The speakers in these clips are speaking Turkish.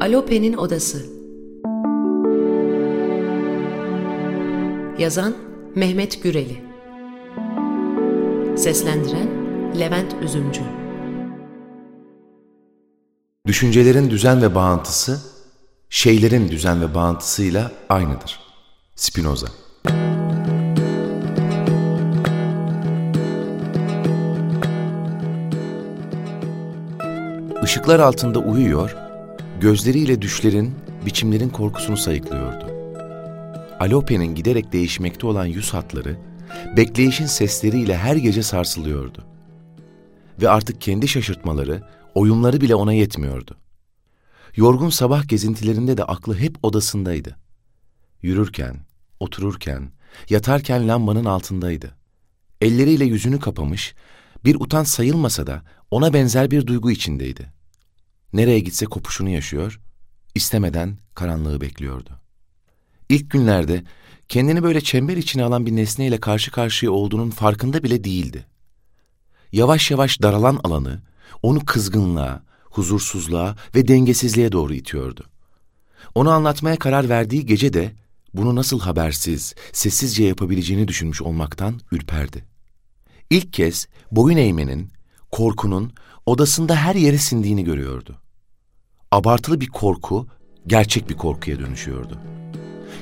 Alope'nin Odası. Yazan Mehmet Güreli. Seslendiren Levent Üzümcü. Düşüncelerin düzen ve bağıntısı, şeylerin düzen ve bağıntısıyla aynıdır. Spinoza. Işıklar altında uyuyor, gözleriyle düşlerin, biçimlerin korkusunu sayıklıyordu. Alope'nin giderek değişmekte olan yüz hatları, bekleyişin sesleriyle her gece sarsılıyordu. Ve artık kendi şaşırtmaları, oyunları bile ona yetmiyordu. Yorgun sabah gezintilerinde de aklı hep odasındaydı. Yürürken, otururken, yatarken lambanın altındaydı. Elleriyle yüzünü kapamış, bir utanç sayılmasa da ona benzer bir duygu içindeydi. Nereye gitse kopuşunu yaşıyor, istemeden karanlığı bekliyordu. İlk günlerde kendini böyle çember içine alan bir nesneyle karşı karşıya olduğunun farkında bile değildi. Yavaş yavaş daralan alanı, onu kızgınlığa, huzursuzluğa ve dengesizliğe doğru itiyordu. Onu anlatmaya karar verdiği gece de bunu nasıl habersiz, sessizce yapabileceğini düşünmüş olmaktan ürperdi. İlk kez boyun eğmenin, korkunun odasında her yere sindiğini görüyordu. Abartılı bir korku, gerçek bir korkuya dönüşüyordu.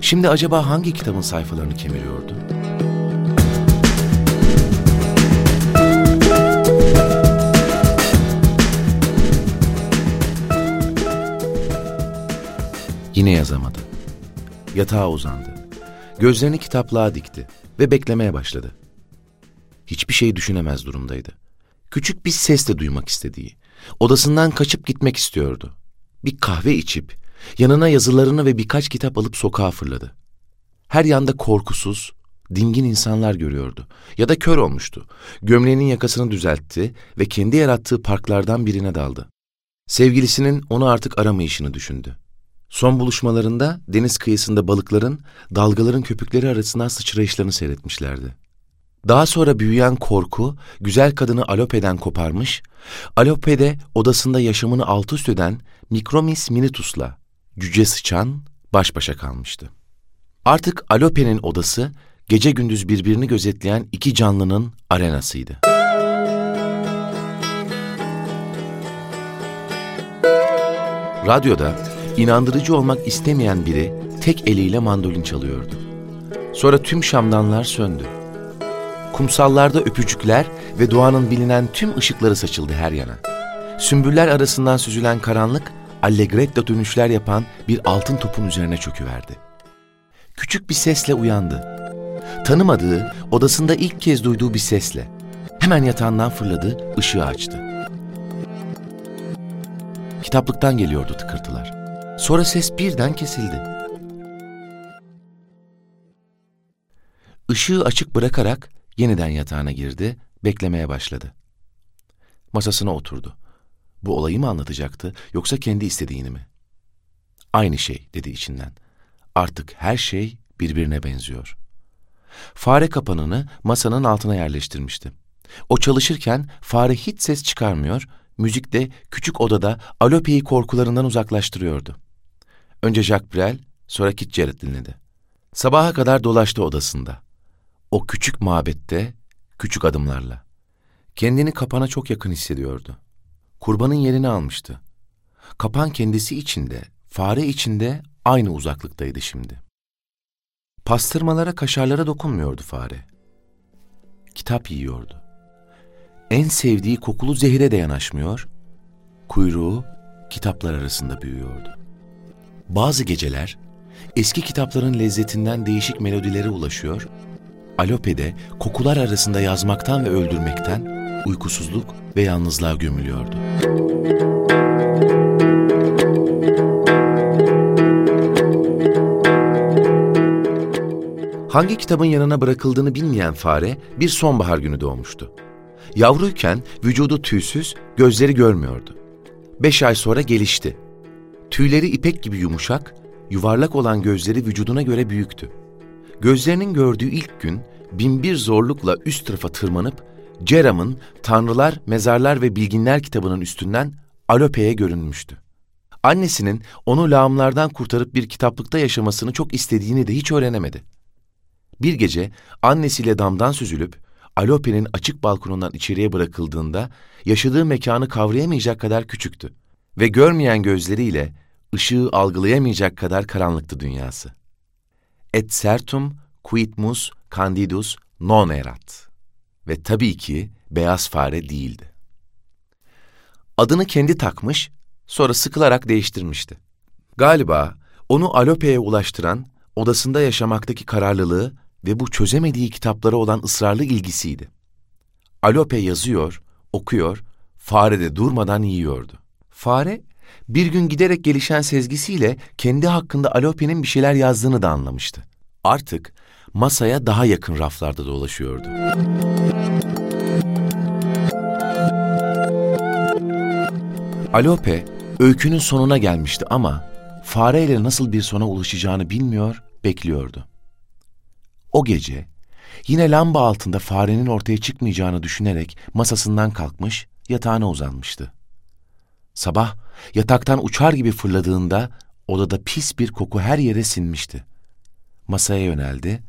Şimdi acaba hangi kitabın sayfalarını kemiriyordu? Yine yazamadı. Yatağa uzandı. Gözlerini kitaplığa dikti ve beklemeye başladı. Hiçbir şey düşünemez durumdaydı. Küçük bir ses de duymak istediği, odasından kaçıp gitmek istiyordu. Bir kahve içip, yanına yazılarını ve birkaç kitap alıp sokağa fırladı. Her yanda korkusuz, dingin insanlar görüyordu. Ya da kör olmuştu. Gömleğinin yakasını düzeltti ve kendi yarattığı parklardan birine daldı. Sevgilisinin onu artık aramayışını düşündü. Son buluşmalarında deniz kıyısında balıkların, dalgaların köpükleri arasından sıçrayışlarını seyretmişlerdi. Daha sonra büyüyen korku, güzel kadını Alope'den koparmış, Alope'de odasında yaşamını alt üst eden Mikromis Minitus'la, cüce sıçan, baş başa kalmıştı. Artık Alope'nin odası, gece gündüz birbirini gözetleyen iki canlının arenasıydı. Radyoda inandırıcı olmak istemeyen biri tek eliyle mandolin çalıyordu. Sonra tüm şamdanlar söndü. Kumsallarda öpücükler ve doğanın bilinen tüm ışıkları saçıldı her yana. Sümbüller arasından süzülen karanlık, allegretto dönüşler yapan bir altın topun üzerine çöküverdi. Küçük bir sesle uyandı. Tanımadığı, odasında ilk kez duyduğu bir sesle. Hemen yatağından fırladı, ışığı açtı. Kitaplıktan geliyordu tıkırtılar. Sonra ses birden kesildi. Işığı açık bırakarak yeniden yatağına girdi, beklemeye başladı. Masasına oturdu. Bu olayı mı anlatacaktı yoksa kendi istediğini mi? Aynı şey dedi içinden. Artık her şey birbirine benziyor. Fare kapanını masanın altına yerleştirmişti. O çalışırken fare hiç ses çıkarmıyor, müzik de küçük odada Alope'yi korkularından uzaklaştırıyordu. Önce Jacques Brel, sonra Kit Jarrett dinledi. Sabaha kadar dolaştı odasında. O küçük mabette, küçük adımlarla. Kendini kapana çok yakın hissediyordu. Kurbanın yerini almıştı. Kapan kendisi içinde, fare içinde aynı uzaklıktaydı şimdi. Pastırmalara, kaşarlara dokunmuyordu fare. Kitap yiyordu. En sevdiği kokulu zehire de yanaşmıyor, kuyruğu kitaplar arasında büyüyordu. Bazı geceler eski kitapların lezzetinden değişik melodilere ulaşıyor, Alope'de kokular arasında yazmaktan ve öldürmekten uykusuzluk ve yalnızlığa gömülüyordu. Hangi kitabın yanına bırakıldığını bilmeyen fare bir sonbahar günü doğmuştu. Yavruyken vücudu tüysüz, gözleri görmüyordu. Beş ay sonra gelişti. Tüyleri ipek gibi yumuşak, yuvarlak olan gözleri vücuduna göre büyüktü. Gözlerinin gördüğü ilk gün binbir zorlukla üst tarafa tırmanıp Ceram'ın Tanrılar, Mezarlar ve Bilginler kitabının üstünden Alope'ye görünmüştü. Annesinin onu lağımlardan kurtarıp bir kitaplıkta yaşamasını çok istediğini de hiç öğrenemedi. Bir gece annesiyle damdan süzülüp Alope'nin açık balkonundan içeriye bırakıldığında yaşadığı mekanı kavrayamayacak kadar küçüktü ve görmeyen gözleriyle ışığı algılayamayacak kadar karanlıktı dünyası. Et certum quidmus candidus non erat. Ve tabii ki beyaz fare değildi. Adını kendi takmış, sonra sıkılarak değiştirmişti. Galiba onu Alope'ye ulaştıran odasında yaşamaktaki kararlılığı ve bu çözemediği kitaplara olan ısrarlı ilgisiydi. Alope yazıyor, okuyor, fare de durmadan yiyordu. Fare, bir gün giderek gelişen sezgisiyle kendi hakkında Alope'nin bir şeyler yazdığını da anlamıştı. Artık masaya daha yakın raflarda dolaşıyordu. Alope, öykünün sonuna gelmişti ama fareyle nasıl bir sona ulaşacağını bilmiyor, bekliyordu. O gece yine lamba altında farenin ortaya çıkmayacağını düşünerek masasından kalkmış, yatağına uzanmıştı. Sabah yataktan uçar gibi fırladığında odada pis bir koku her yere sinmişti. Masaya yöneldi,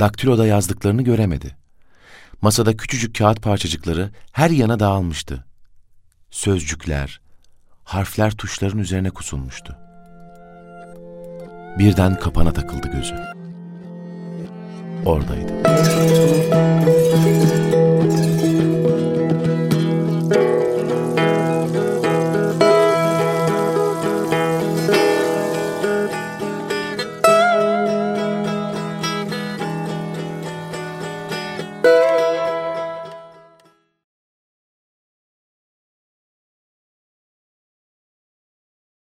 daktiloda yazdıklarını göremedi. Masada küçücük kağıt parçacıkları her yana dağılmıştı. Sözcükler, harfler tuşların üzerine kusulmuştu. Birden kapana takıldı gözü oradaydı.